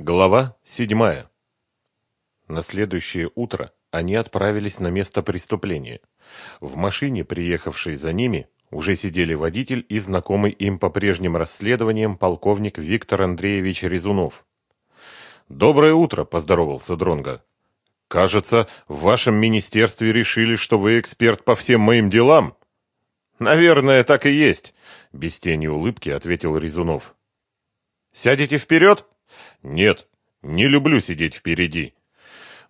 Глава седьмая. На следующее утро они отправились на место преступления. В машине, приехавшей за ними, уже сидели водитель и знакомый им по прежним расследованиям полковник Виктор Андреевич Резунов. «Доброе утро», – поздоровался Дронга. «Кажется, в вашем министерстве решили, что вы эксперт по всем моим делам». «Наверное, так и есть», – без тени улыбки ответил Резунов. «Сядете вперед?» Нет, не люблю сидеть впереди.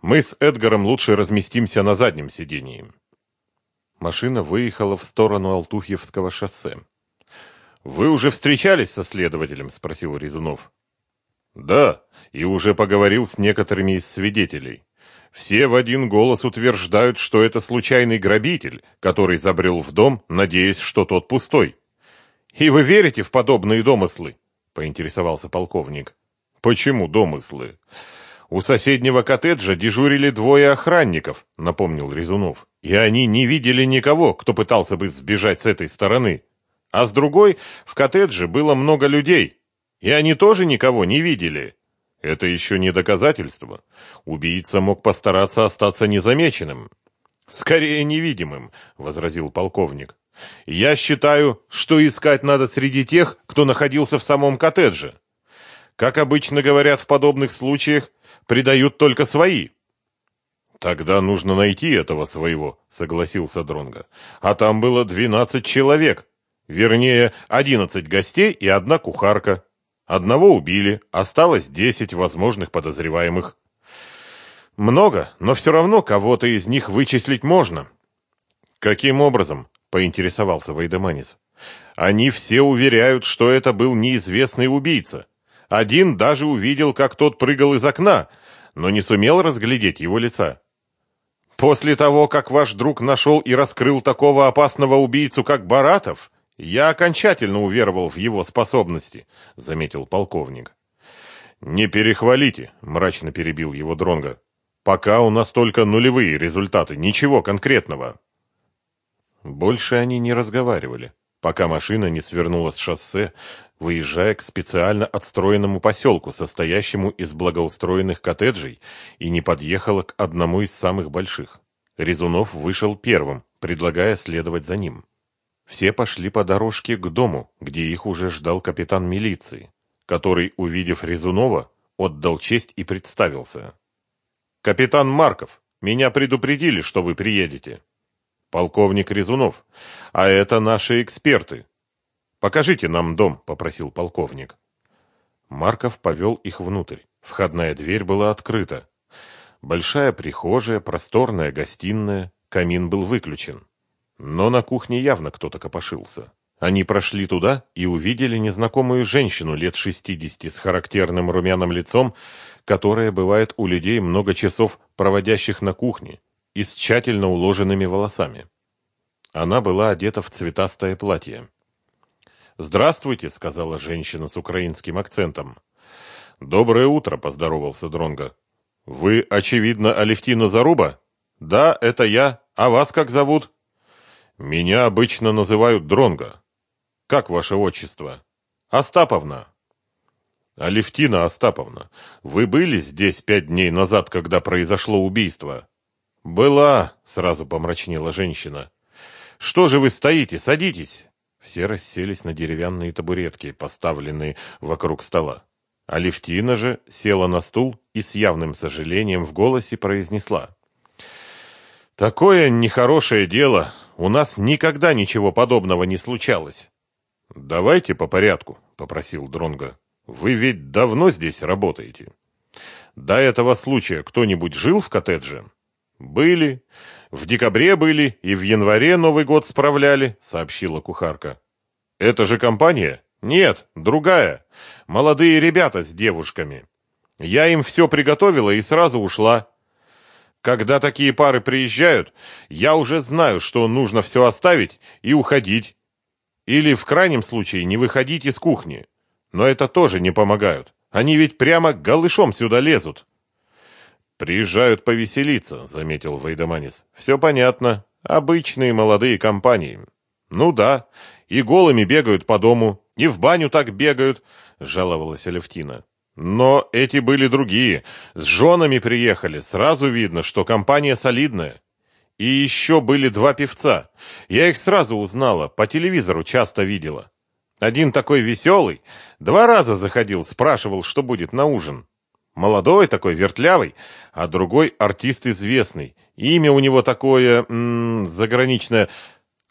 Мы с Эдгаром лучше разместимся на заднем сидении. Машина выехала в сторону Алтухьевского шоссе. Вы уже встречались со следователем, спросил Резунов. Да, и уже поговорил с некоторыми из свидетелей. Все в один голос утверждают, что это случайный грабитель, который забрел в дом, надеясь, что тот пустой. И вы верите в подобные домыслы? поинтересовался полковник. Почему домыслы? У соседнего коттеджа дежурили двое охранников, напомнил Резунов. И они не видели никого, кто пытался бы сбежать с этой стороны. А с другой, в коттедже было много людей, и они тоже никого не видели. Это еще не доказательство. Убийца мог постараться остаться незамеченным. Скорее невидимым, возразил полковник. Я считаю, что искать надо среди тех, кто находился в самом коттедже. Как обычно говорят в подобных случаях, предают только свои. Тогда нужно найти этого своего, согласился Дронга. А там было двенадцать человек, вернее, одиннадцать гостей и одна кухарка. Одного убили, осталось десять возможных подозреваемых. Много, но все равно кого-то из них вычислить можно. Каким образом? поинтересовался Вайдеманис. Они все уверяют, что это был неизвестный убийца. Один даже увидел, как тот прыгал из окна, но не сумел разглядеть его лица. После того, как ваш друг нашел и раскрыл такого опасного убийцу, как Баратов, я окончательно уверовал в его способности, заметил полковник. Не перехвалите, мрачно перебил его Дронга. Пока у нас только нулевые результаты, ничего конкретного. Больше они не разговаривали пока машина не свернула с шоссе, выезжая к специально отстроенному поселку, состоящему из благоустроенных коттеджей, и не подъехала к одному из самых больших. Резунов вышел первым, предлагая следовать за ним. Все пошли по дорожке к дому, где их уже ждал капитан милиции, который, увидев Резунова, отдал честь и представился. «Капитан Марков, меня предупредили, что вы приедете» полковник Резунов. А это наши эксперты. Покажите нам дом, попросил полковник. Марков повел их внутрь. Входная дверь была открыта. Большая прихожая, просторная гостиная, камин был выключен. Но на кухне явно кто-то копошился. Они прошли туда и увидели незнакомую женщину лет шестидесяти с характерным румяным лицом, которая бывает у людей много часов проводящих на кухне, и с тщательно уложенными волосами. Она была одета в цветастое платье. «Здравствуйте», — сказала женщина с украинским акцентом. «Доброе утро», — поздоровался Дронга. «Вы, очевидно, Алевтина Заруба?» «Да, это я. А вас как зовут?» «Меня обычно называют Дронга. Как ваше отчество?» «Остаповна». «Алевтина Остаповна, вы были здесь пять дней назад, когда произошло убийство?» «Была», — сразу помрачнела женщина. «Что же вы стоите? Садитесь!» Все расселись на деревянные табуретки, поставленные вокруг стола. Алевтина же села на стул и с явным сожалением в голосе произнесла. «Такое нехорошее дело. У нас никогда ничего подобного не случалось». «Давайте по порядку», — попросил Дронга. «Вы ведь давно здесь работаете. До этого случая кто-нибудь жил в коттедже?» «Были. В декабре были и в январе Новый год справляли», — сообщила кухарка. «Это же компания?» «Нет, другая. Молодые ребята с девушками. Я им все приготовила и сразу ушла. Когда такие пары приезжают, я уже знаю, что нужно все оставить и уходить. Или, в крайнем случае, не выходить из кухни. Но это тоже не помогают. Они ведь прямо голышом сюда лезут». «Приезжают повеселиться», — заметил Вейдеманис. «Все понятно. Обычные молодые компании». «Ну да. И голыми бегают по дому, и в баню так бегают», — жаловалась Алевтина. Но эти были другие. С женами приехали. Сразу видно, что компания солидная. И еще были два певца. Я их сразу узнала, по телевизору часто видела. Один такой веселый, два раза заходил, спрашивал, что будет на ужин. Молодой такой, вертлявый, а другой артист известный. Имя у него такое, м заграничное,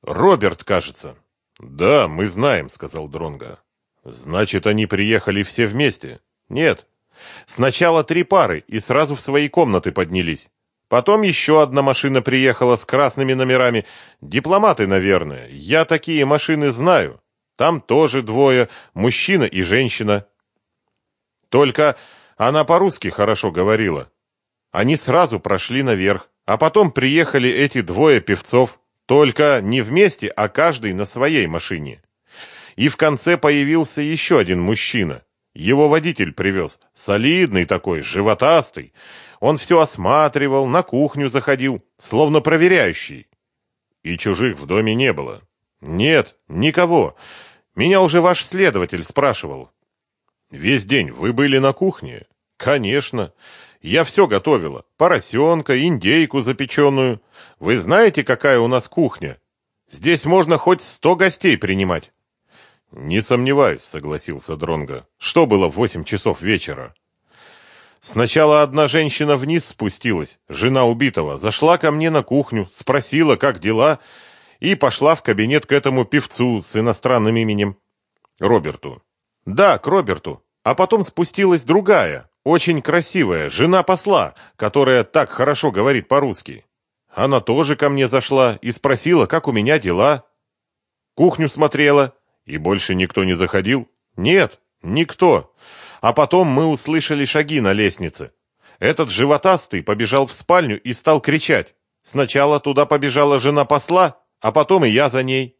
Роберт, кажется. Да, мы знаем, сказал Дронга. Значит, они приехали все вместе. Нет. Сначала три пары и сразу в свои комнаты поднялись. Потом еще одна машина приехала с красными номерами. Дипломаты, наверное. Я такие машины знаю. Там тоже двое, мужчина и женщина. Только она по-русски хорошо говорила. Они сразу прошли наверх, а потом приехали эти двое певцов, только не вместе, а каждый на своей машине. И в конце появился еще один мужчина. Его водитель привез. Солидный такой, животастый. Он все осматривал, на кухню заходил, словно проверяющий. И чужих в доме не было. Нет, никого. Меня уже ваш следователь спрашивал. Весь день вы были на кухне? Конечно. Я все готовила. Поросенка, индейку запеченную. Вы знаете, какая у нас кухня? Здесь можно хоть сто гостей принимать. Не сомневаюсь, согласился Дронга. Что было в восемь часов вечера? Сначала одна женщина вниз спустилась, жена убитого, зашла ко мне на кухню, спросила, как дела, и пошла в кабинет к этому певцу с иностранным именем Роберту. Да, к Роберту. А потом спустилась другая, очень красивая, жена посла, которая так хорошо говорит по-русски. Она тоже ко мне зашла и спросила, как у меня дела. Кухню смотрела, и больше никто не заходил? Нет, никто. А потом мы услышали шаги на лестнице. Этот животастый побежал в спальню и стал кричать. Сначала туда побежала жена посла, а потом и я за ней.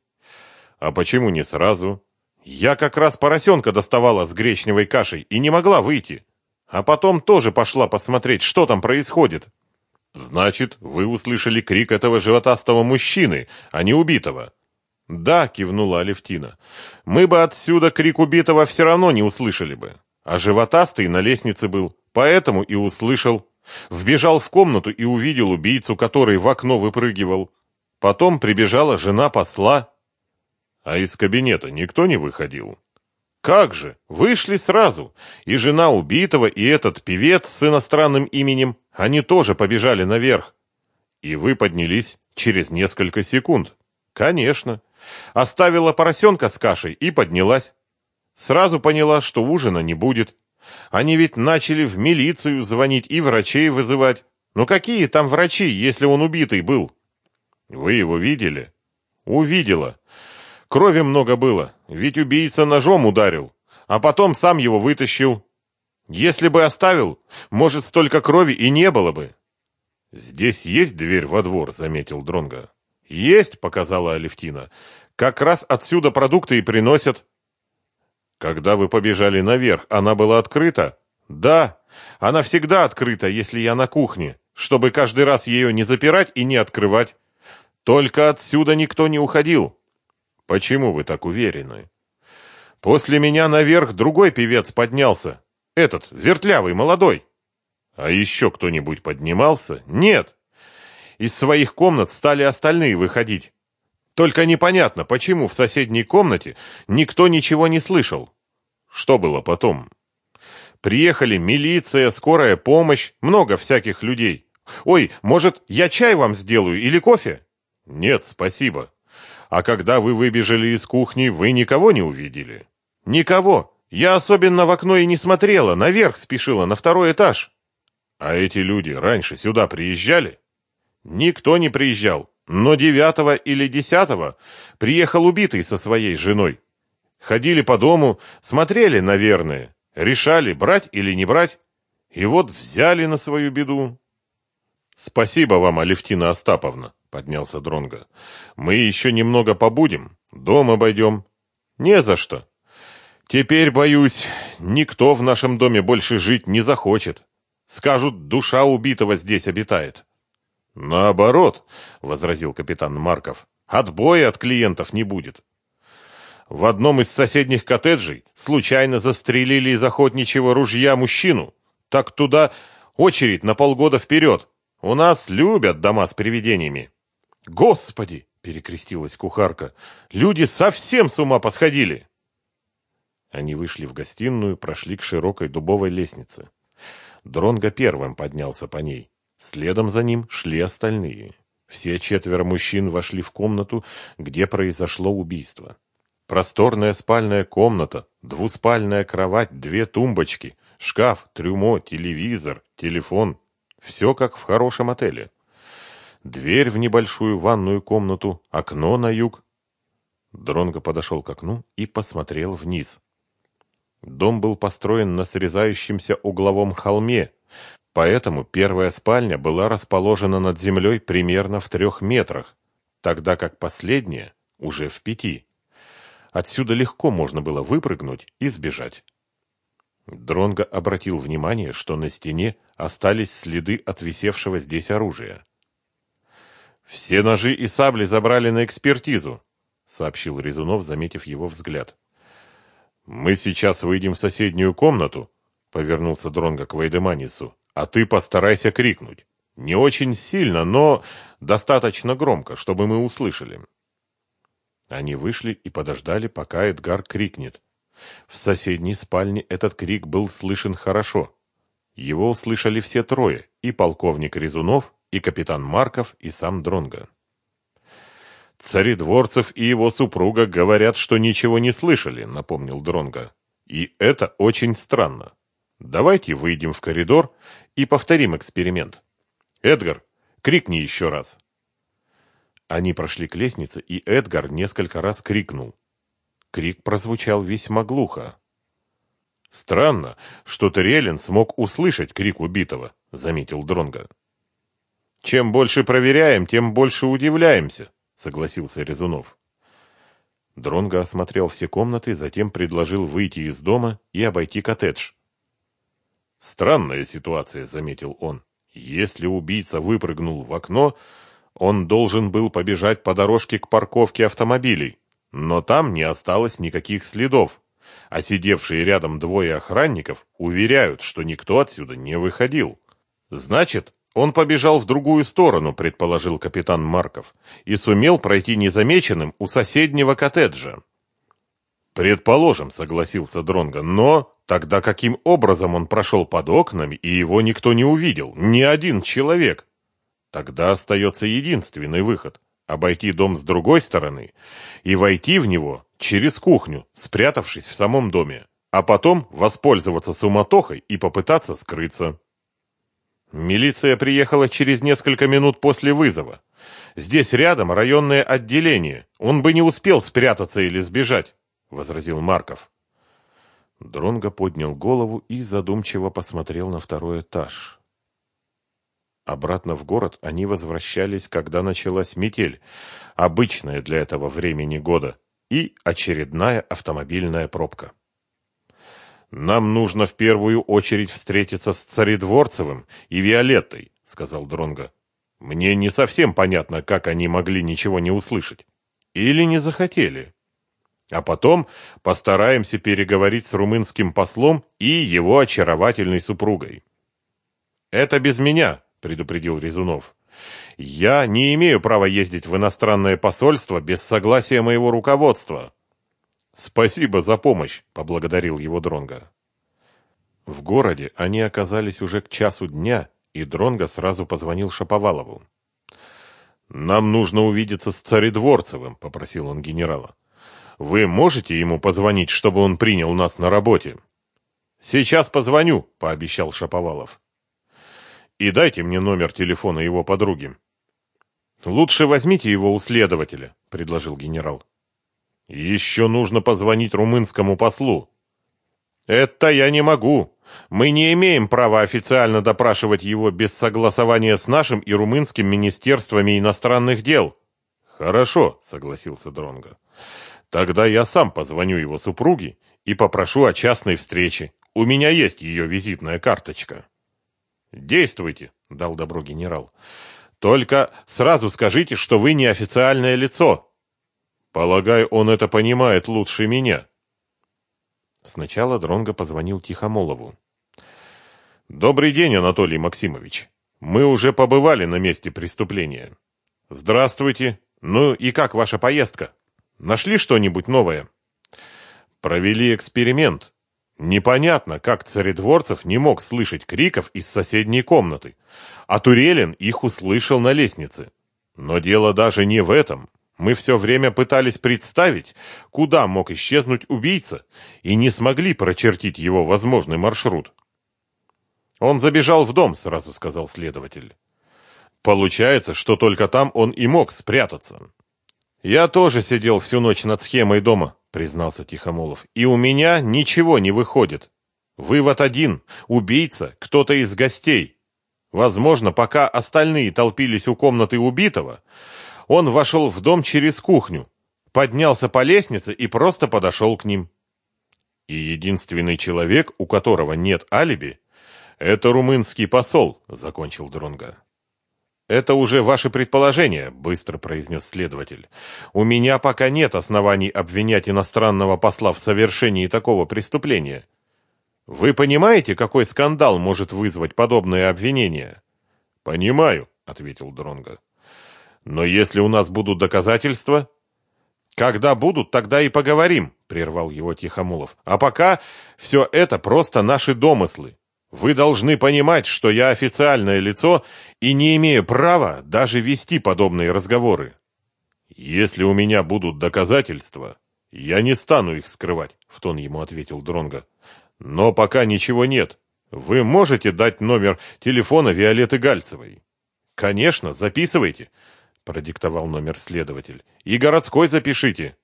А почему не сразу? Я как раз поросенка доставала с гречневой кашей и не могла выйти. А потом тоже пошла посмотреть, что там происходит. Значит, вы услышали крик этого животастого мужчины, а не убитого. «Да», — кивнула Алевтина, — «мы бы отсюда крик убитого все равно не услышали бы. А животастый на лестнице был, поэтому и услышал. Вбежал в комнату и увидел убийцу, который в окно выпрыгивал. Потом прибежала жена посла. А из кабинета никто не выходил. Как же, вышли сразу. И жена убитого, и этот певец с иностранным именем, они тоже побежали наверх. И вы поднялись через несколько секунд. Конечно. Оставила поросенка с кашей и поднялась. Сразу поняла, что ужина не будет. Они ведь начали в милицию звонить и врачей вызывать. Ну какие там врачи, если он убитый был? Вы его видели? Увидела. Крови много было, ведь убийца ножом ударил, а потом сам его вытащил. Если бы оставил, может, столько крови и не было бы. Здесь есть дверь во двор, заметил Дронга. Есть, показала Алевтина. Как раз отсюда продукты и приносят. Когда вы побежали наверх, она была открыта? Да, она всегда открыта, если я на кухне, чтобы каждый раз ее не запирать и не открывать. Только отсюда никто не уходил. Почему вы так уверены? После меня наверх другой певец поднялся. Этот, вертлявый, молодой. А еще кто-нибудь поднимался? Нет. Из своих комнат стали остальные выходить. Только непонятно, почему в соседней комнате никто ничего не слышал. Что было потом? Приехали милиция, скорая помощь, много всяких людей. Ой, может, я чай вам сделаю или кофе? Нет, спасибо. А когда вы выбежали из кухни, вы никого не увидели? Никого. Я особенно в окно и не смотрела, наверх спешила, на второй этаж. А эти люди раньше сюда приезжали? Никто не приезжал. Но девятого или десятого приехал убитый со своей женой. Ходили по дому, смотрели, наверное, решали, брать или не брать. И вот взяли на свою беду. Спасибо вам, Алевтина Остаповна, поднялся Дронга. Мы еще немного побудем, дом обойдем. Не за что. Теперь, боюсь, никто в нашем доме больше жить не захочет. Скажут, душа убитого здесь обитает. Наоборот, возразил капитан Марков. Отбоя от клиентов не будет. В одном из соседних коттеджей случайно застрелили из охотничьего ружья мужчину. Так туда очередь на полгода вперед. У нас любят дома с привидениями. Господи, перекрестилась кухарка. Люди совсем с ума посходили. Они вышли в гостиную, прошли к широкой дубовой лестнице. Дронго первым поднялся по ней. Следом за ним шли остальные. Все четверо мужчин вошли в комнату, где произошло убийство. Просторная спальная комната, двуспальная кровать, две тумбочки, шкаф, трюмо, телевизор, телефон. Все как в хорошем отеле. Дверь в небольшую ванную комнату, окно на юг. Дронго подошел к окну и посмотрел вниз. Дом был построен на срезающемся угловом холме, поэтому первая спальня была расположена над землей примерно в трех метрах, тогда как последняя уже в пяти. Отсюда легко можно было выпрыгнуть и сбежать. Дронго обратил внимание, что на стене остались следы от висевшего здесь оружия. «Все ножи и сабли забрали на экспертизу», — сообщил Резунов, заметив его взгляд. «Мы сейчас выйдем в соседнюю комнату», — повернулся Дронго к Вайдеманису, «а ты постарайся крикнуть. Не очень сильно, но достаточно громко, чтобы мы услышали». Они вышли и подождали, пока Эдгар крикнет. В соседней спальне этот крик был слышен хорошо. Его услышали все трое, и полковник Резунов, и капитан Марков, и сам Дронга. «Царедворцев и его супруга говорят, что ничего не слышали», — напомнил Дронга. «И это очень странно. Давайте выйдем в коридор и повторим эксперимент. Эдгар, крикни еще раз». Они прошли к лестнице, и Эдгар несколько раз крикнул. Крик прозвучал весьма глухо. «Странно, что Терелин смог услышать крик убитого», — заметил Дронга. «Чем больше проверяем, тем больше удивляемся», — согласился Резунов. Дронго осмотрел все комнаты, затем предложил выйти из дома и обойти коттедж. «Странная ситуация», — заметил он. «Если убийца выпрыгнул в окно, он должен был побежать по дорожке к парковке автомобилей, но там не осталось никаких следов, а сидевшие рядом двое охранников уверяют, что никто отсюда не выходил. Значит, он побежал в другую сторону, предположил капитан Марков, и сумел пройти незамеченным у соседнего коттеджа. Предположим, согласился Дронго, но тогда каким образом он прошел под окнами и его никто не увидел, ни один человек? Тогда остается единственный выход – обойти дом с другой стороны и войти в него через кухню, спрятавшись в самом доме, а потом воспользоваться суматохой и попытаться скрыться. Милиция приехала через несколько минут после вызова. Здесь рядом районное отделение. Он бы не успел спрятаться или сбежать, возразил Марков. Дронго поднял голову и задумчиво посмотрел на второй этаж. Обратно в город они возвращались, когда началась метель, обычная для этого времени года, и очередная автомобильная пробка. «Нам нужно в первую очередь встретиться с Царедворцевым и Виолеттой», — сказал Дронго. «Мне не совсем понятно, как они могли ничего не услышать. Или не захотели. А потом постараемся переговорить с румынским послом и его очаровательной супругой». «Это без меня», — предупредил Резунов. «Я не имею права ездить в иностранное посольство без согласия моего руководства». «Спасибо за помощь», — поблагодарил его Дронга. В городе они оказались уже к часу дня, и Дронга сразу позвонил Шаповалову. «Нам нужно увидеться с царедворцевым», — попросил он генерала. «Вы можете ему позвонить, чтобы он принял нас на работе?» «Сейчас позвоню», — пообещал Шаповалов. И дайте мне номер телефона его подруги. Лучше возьмите его у следователя, предложил генерал. Еще нужно позвонить румынскому послу. Это я не могу. Мы не имеем права официально допрашивать его без согласования с нашим и румынским министерствами иностранных дел. Хорошо, согласился Дронга. Тогда я сам позвоню его супруге и попрошу о частной встрече. У меня есть ее визитная карточка. «Действуйте», — дал добро генерал. «Только сразу скажите, что вы не официальное лицо». Полагаю, он это понимает лучше меня. Сначала Дронго позвонил Тихомолову. Добрый день, Анатолий Максимович. Мы уже побывали на месте преступления. Здравствуйте. Ну и как ваша поездка? Нашли что-нибудь новое? Провели эксперимент. Непонятно, как Царедворцев не мог слышать криков из соседней комнаты, а Турелин их услышал на лестнице. Но дело даже не в этом. Мы все время пытались представить, куда мог исчезнуть убийца, и не смогли прочертить его возможный маршрут. Он забежал в дом, сразу сказал следователь. Получается, что только там он и мог спрятаться. Я тоже сидел всю ночь над схемой дома, признался Тихомолов, и у меня ничего не выходит. Вывод один: убийца кто-то из гостей. Возможно, пока остальные толпились у комнаты убитого, он вошел в дом через кухню, поднялся по лестнице и просто подошел к ним. И единственный человек, у которого нет алиби, это румынский посол, закончил Дронга. Это уже ваши предположения, быстро произнес следователь. У меня пока нет оснований обвинять иностранного посла в совершении такого преступления. Вы понимаете, какой скандал может вызвать подобное обвинение? Понимаю, ответил Дронга. Но если у нас будут доказательства, когда будут, тогда и поговорим, прервал его Тихомолов. А пока все это просто наши домыслы. Вы должны понимать, что я официальное лицо и не имею права даже вести подобные разговоры. Если у меня будут доказательства, я не стану их скрывать, в тон ему ответил Дронга. Но пока ничего нет. Вы можете дать номер телефона Виолетты Гальцевой? Конечно, записывайте, продиктовал номер следователь. И городской запишите.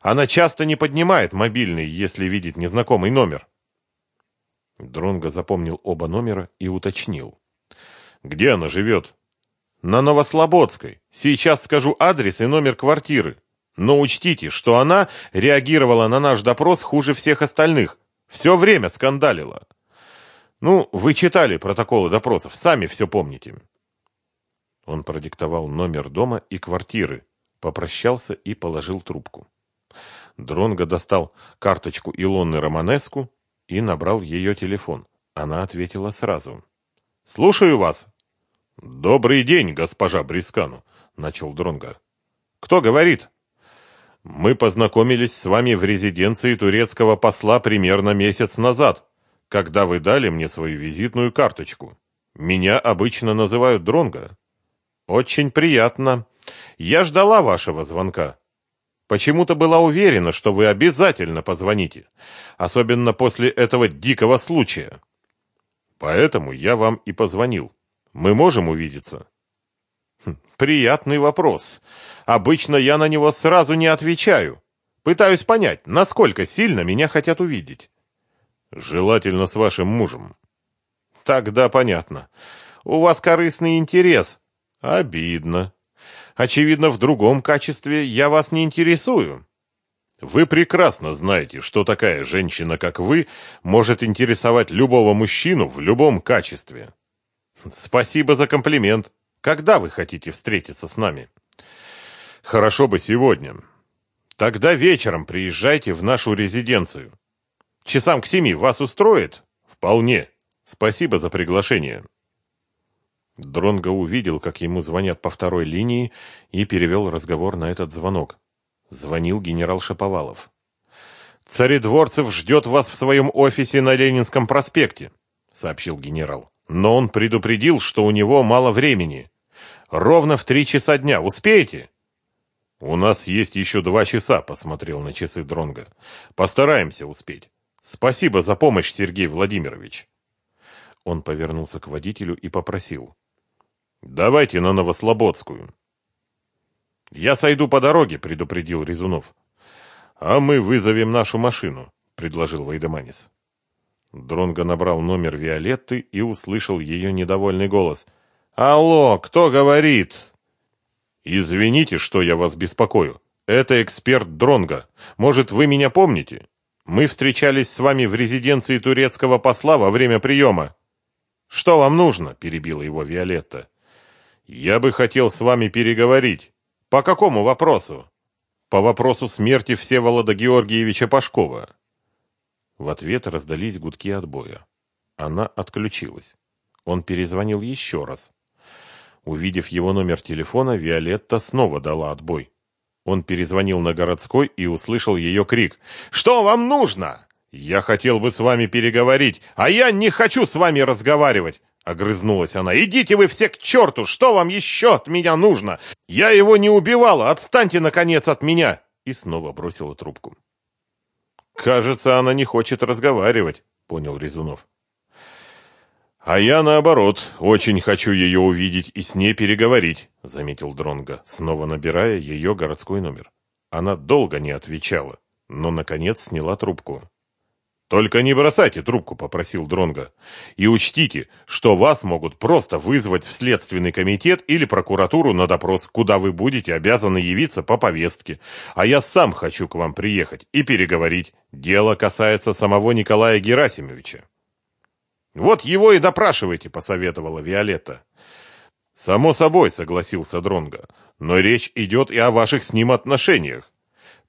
Она часто не поднимает мобильный, если видит незнакомый номер. Дронго запомнил оба номера и уточнил. «Где она живет?» «На Новослободской. Сейчас скажу адрес и номер квартиры. Но учтите, что она реагировала на наш допрос хуже всех остальных. Все время скандалила. Ну, вы читали протоколы допросов, сами все помните». Он продиктовал номер дома и квартиры, попрощался и положил трубку. Дронго достал карточку Илоны Романеску, и набрал ее телефон. Она ответила сразу. «Слушаю вас». «Добрый день, госпожа Брискану», — начал Дронга. «Кто говорит?» «Мы познакомились с вами в резиденции турецкого посла примерно месяц назад, когда вы дали мне свою визитную карточку. Меня обычно называют Дронга». «Очень приятно. Я ждала вашего звонка. Почему-то была уверена, что вы обязательно позвоните, особенно после этого дикого случая. Поэтому я вам и позвонил. Мы можем увидеться? Хм, приятный вопрос. Обычно я на него сразу не отвечаю. Пытаюсь понять, насколько сильно меня хотят увидеть. Желательно с вашим мужем. Тогда понятно. У вас корыстный интерес. Обидно. Очевидно, в другом качестве я вас не интересую. Вы прекрасно знаете, что такая женщина, как вы, может интересовать любого мужчину в любом качестве. Спасибо за комплимент. Когда вы хотите встретиться с нами? Хорошо бы сегодня. Тогда вечером приезжайте в нашу резиденцию. Часам к семи вас устроит? Вполне. Спасибо за приглашение. Дронго увидел, как ему звонят по второй линии, и перевел разговор на этот звонок. Звонил генерал Шаповалов. «Царедворцев ждет вас в своем офисе на Ленинском проспекте», — сообщил генерал. «Но он предупредил, что у него мало времени. Ровно в три часа дня. Успеете?» «У нас есть еще два часа», — посмотрел на часы Дронга. «Постараемся успеть. Спасибо за помощь, Сергей Владимирович». Он повернулся к водителю и попросил. Давайте на Новослободскую. Я сойду по дороге, предупредил Резунов. А мы вызовем нашу машину, предложил Вайдеманис. Дронго набрал номер Виолетты и услышал ее недовольный голос. «Алло, кто говорит?» «Извините, что я вас беспокою. Это эксперт Дронга. Может, вы меня помните? Мы встречались с вами в резиденции турецкого посла во время приема». «Что вам нужно?» – перебила его Виолетта. Я бы хотел с вами переговорить. По какому вопросу? по вопросу смерти Всеволода Георгиевича Пашкова. В ответ раздались гудки отбоя. Она отключилась. Он перезвонил еще раз. Увидев его номер телефона, Виолетта снова дала отбой. Он перезвонил на городской и услышал ее крик. «Что вам нужно?» «Я хотел бы с вами переговорить, а я не хочу с вами разговаривать!» Огрызнулась она. «Идите вы все к черту! Что вам еще от меня нужно? Я его не убивала! Отстаньте, наконец, от меня!» И снова бросила трубку. «Кажется, она не хочет разговаривать», — понял Резунов. «А я, наоборот, очень хочу ее увидеть и с ней переговорить», — заметил Дронга, снова набирая ее городской номер. Она долго не отвечала, но, наконец, сняла трубку. «Только не бросайте трубку», — попросил Дронга. «И учтите, что вас могут просто вызвать в следственный комитет или прокуратуру на допрос, куда вы будете обязаны явиться по повестке. А я сам хочу к вам приехать и переговорить. Дело касается самого Николая Герасимовича». Вот его и допрашивайте, посоветовала Виолетта. Само собой, согласился Дронга. Но речь идет и о ваших с ним отношениях.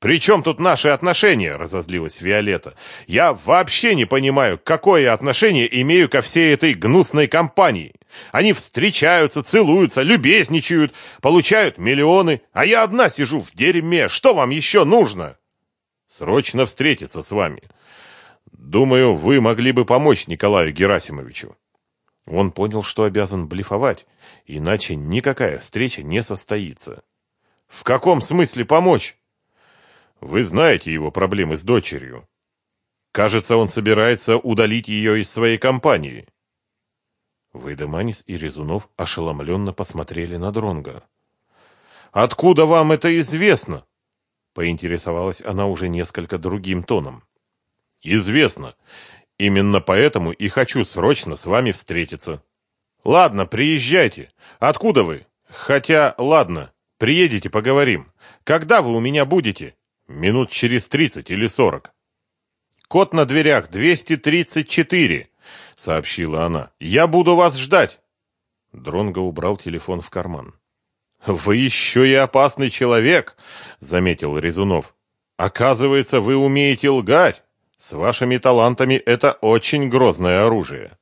«При чем тут наши отношения?» – разозлилась Виолетта. «Я вообще не понимаю, какое отношение имею ко всей этой гнусной компании. Они встречаются, целуются, любезничают, получают миллионы, а я одна сижу в дерьме. Что вам еще нужно?» «Срочно встретиться с вами. Думаю, вы могли бы помочь Николаю Герасимовичу. Он понял, что обязан блефовать, иначе никакая встреча не состоится. В каком смысле помочь? Вы знаете его проблемы с дочерью. Кажется, он собирается удалить ее из своей компании. Вайдеманис и Резунов ошеломленно посмотрели на Дронга. «Откуда вам это известно?» — поинтересовалась она уже несколько другим тоном. Известно. Именно поэтому и хочу срочно с вами встретиться. Ладно, приезжайте. Откуда вы? Хотя, ладно, приедете, поговорим. Когда вы у меня будете? Минут через тридцать или сорок. Код на дверях 234, сообщила она. Я буду вас ждать. Дронго убрал телефон в карман. Вы еще и опасный человек, заметил Резунов. Оказывается, вы умеете лгать. С вашими талантами это очень грозное оружие.